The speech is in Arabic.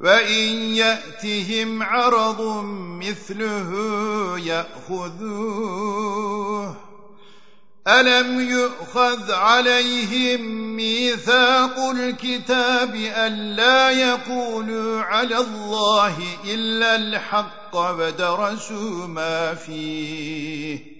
وَإِنْ يَأْتِهِمْ عَرَضٌ مِثْلُهُ يَأْخُذُوهُ أَلَمْ يُؤْخَذْ عَلَيْهِمْ مِيثَاقُ الْكِتَابِ أَلَّا يَقُولُوا عَلَى اللَّهِ إِلَّا الْحَقَّ وَدَرَسُوا مَا فِيهِ